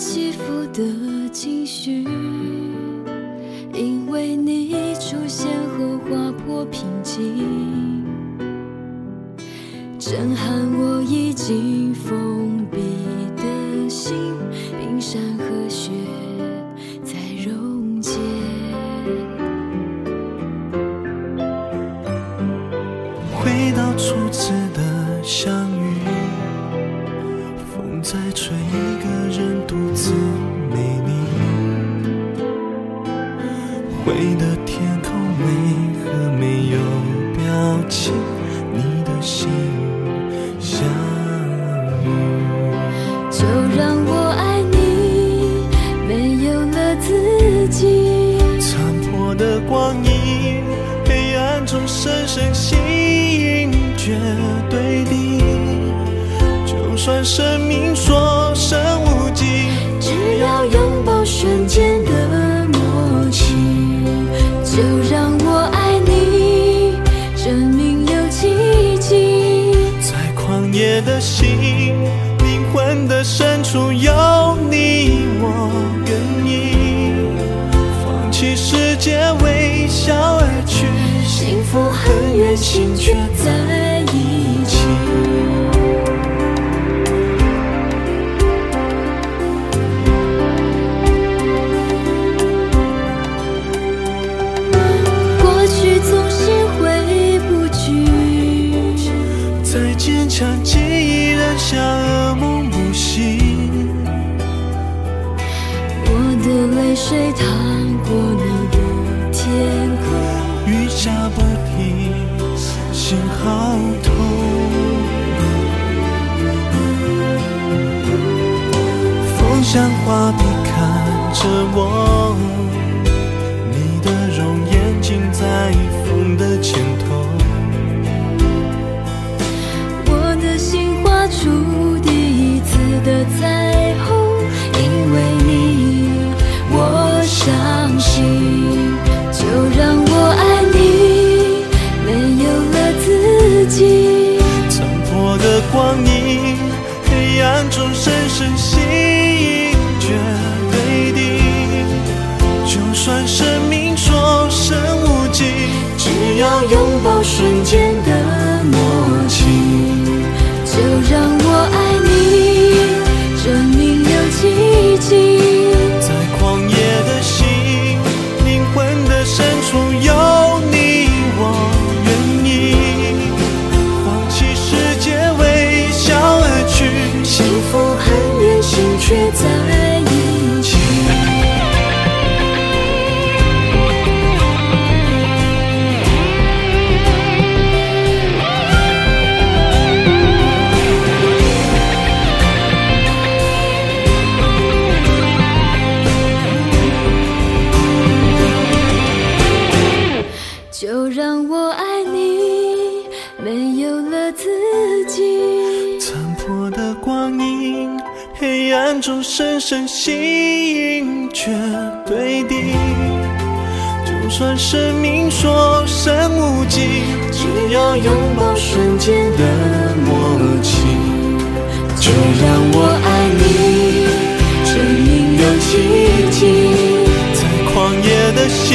起伏的情绪，因为你出现后划破平静，震撼我已经封闭的心，冰山和雪在溶解。回到初次的相在吹，一个人独自美丽。灰的天空为何没有表情？你的心像雨。就让我爱你，没有了自己。残破的光阴，黑暗中深深吸算生命所剩无几，只要拥抱瞬间的默契，就让我爱你，生命有奇迹。在狂野的心，灵魂的深处有你，我愿意放弃世界，微笑而去。幸福很远，心却再坚强，记忆仍像噩梦不醒。我的泪水淌过你的天空。雨下不停，心好痛。风像画笔看着我，己。残破的光影，黑暗中深深吸引，绝对的。就算生命所剩无几，只要拥抱瞬间的就让我爱你，没有了自己。残破的光阴，黑暗中深深吸引，绝对的。就算生命所剩无几，只要拥抱瞬间的默契。就让我爱你，证明有奇迹。在狂野的心，